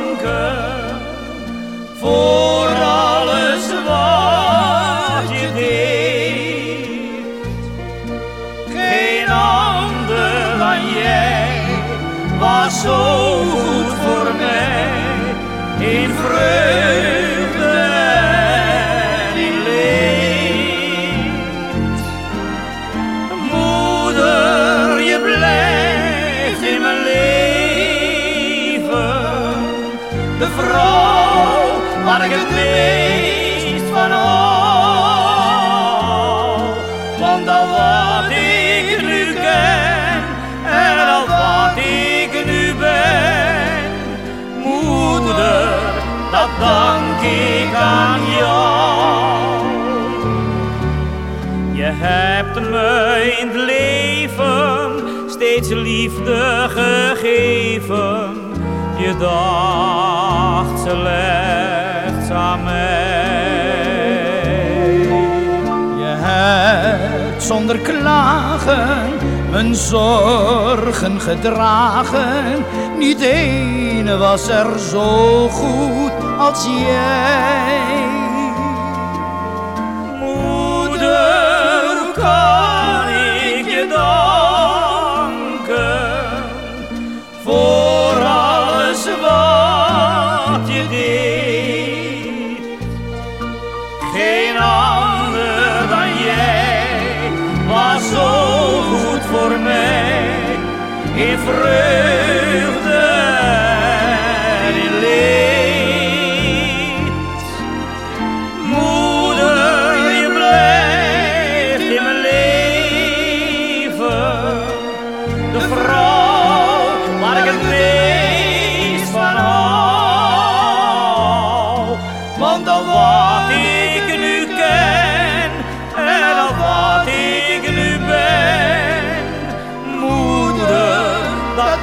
Danken voor alles wat je deed. Geen ander dan jij was zo goed voor mij in vreugde en in leed. Moeder, je bleef in mijn. De vrouw waar ik het meest van hou. Want al wat ik nu ken en al wat ik nu ben, moeder, dat dank ik aan jou. Je hebt me in het leven steeds liefde gegeven. Je dacht slechts aan mij. Je hebt zonder klagen mijn zorgen gedragen. Niet één was er zo goed als jij. Moeder, kan ik je danken in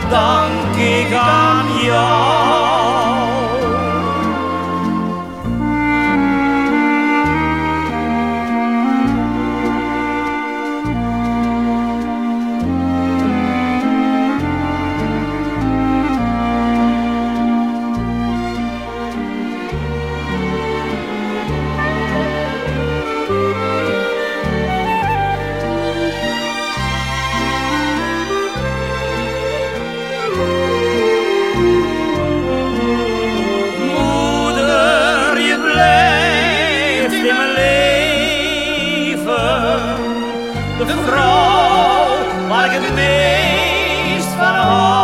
dat dank ik aan de vrouw waar ik het meest van hou.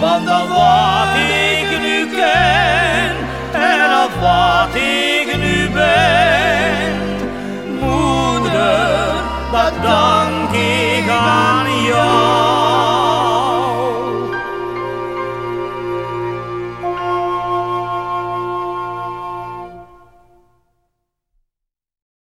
Want al wat ik nu ken en al wat ik nu ben, moeder, dat dank ik aan jou.